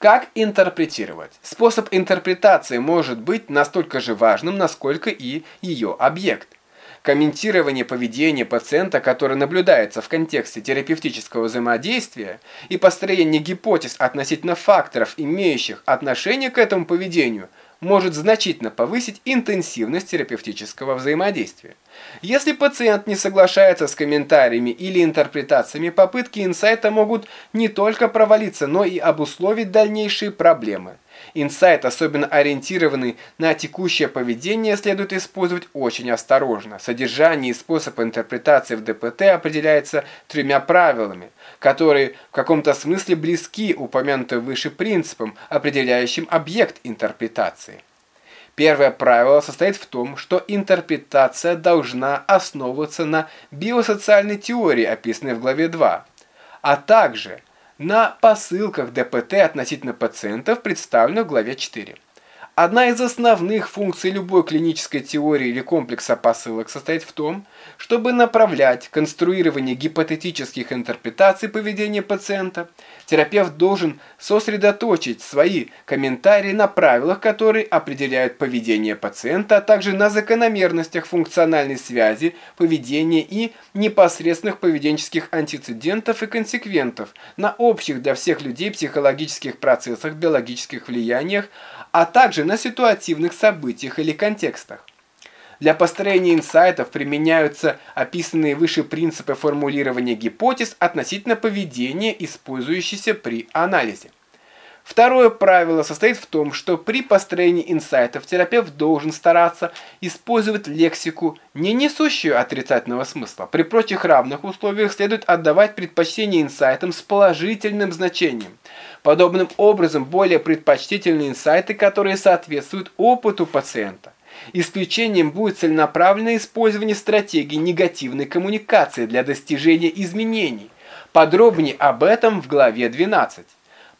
Как интерпретировать? Способ интерпретации может быть настолько же важным, насколько и ее объект. Комментирование поведения пациента, которое наблюдается в контексте терапевтического взаимодействия, и построение гипотез относительно факторов, имеющих отношение к этому поведению – может значительно повысить интенсивность терапевтического взаимодействия. Если пациент не соглашается с комментариями или интерпретациями, попытки инсайта могут не только провалиться, но и обусловить дальнейшие проблемы. Инсайт, особенно ориентированный на текущее поведение, следует использовать очень осторожно. Содержание и способ интерпретации в ДПТ определяется тремя правилами, которые в каком-то смысле близки упомянутым выше принципам, определяющим объект интерпретации. Первое правило состоит в том, что интерпретация должна основываться на биосоциальной теории, описанной в главе 2, а также – на посылках ДПТ относительно пациентов, представленных в главе 4. Одна из основных функций любой клинической теории или комплекса посылок состоит в том, чтобы направлять конструирование гипотетических интерпретаций поведения пациента. Терапевт должен сосредоточить свои комментарии на правилах, которые определяют поведение пациента, а также на закономерностях функциональной связи, поведения и непосредственных поведенческих антицидентов и консеквентов, на общих для всех людей психологических процессах, биологических влияниях, а также на ситуативных событиях или контекстах. Для построения инсайтов применяются описанные выше принципы формулирования гипотез относительно поведения, использующиеся при анализе. Второе правило состоит в том, что при построении инсайтов терапевт должен стараться использовать лексику, не несущую отрицательного смысла. При прочих равных условиях следует отдавать предпочтение инсайтам с положительным значением. Подобным образом более предпочтительны инсайты, которые соответствуют опыту пациента. Исключением будет целенаправленное использование стратегии негативной коммуникации для достижения изменений. Подробнее об этом в главе 12.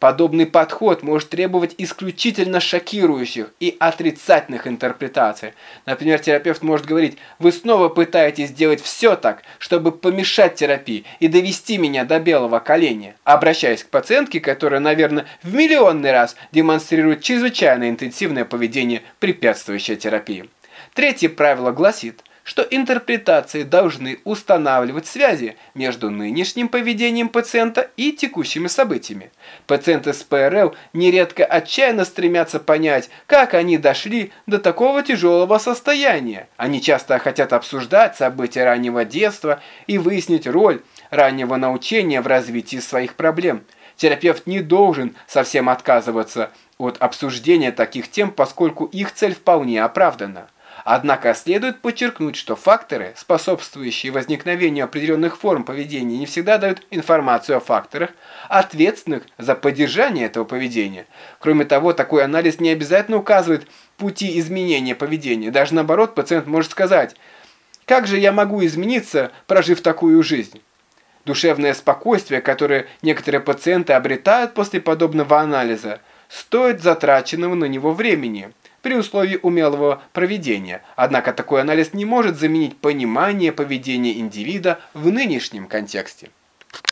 Подобный подход может требовать исключительно шокирующих и отрицательных интерпретаций. Например, терапевт может говорить, вы снова пытаетесь сделать все так, чтобы помешать терапии и довести меня до белого коленя. Обращаясь к пациентке, которая, наверное, в миллионный раз демонстрирует чрезвычайно интенсивное поведение, препятствующее терапии. Третье правило гласит – что интерпретации должны устанавливать связи между нынешним поведением пациента и текущими событиями. Пациенты с ПРЛ нередко отчаянно стремятся понять, как они дошли до такого тяжелого состояния. Они часто хотят обсуждать события раннего детства и выяснить роль раннего научения в развитии своих проблем. Терапевт не должен совсем отказываться от обсуждения таких тем, поскольку их цель вполне оправдана. Однако следует подчеркнуть, что факторы, способствующие возникновению определенных форм поведения, не всегда дают информацию о факторах, ответственных за поддержание этого поведения. Кроме того, такой анализ не обязательно указывает пути изменения поведения. Даже наоборот, пациент может сказать, как же я могу измениться, прожив такую жизнь? Душевное спокойствие, которое некоторые пациенты обретают после подобного анализа, стоит затраченного на него времени – при условии умелого проведения. Однако такой анализ не может заменить понимание поведения индивида в нынешнем контексте.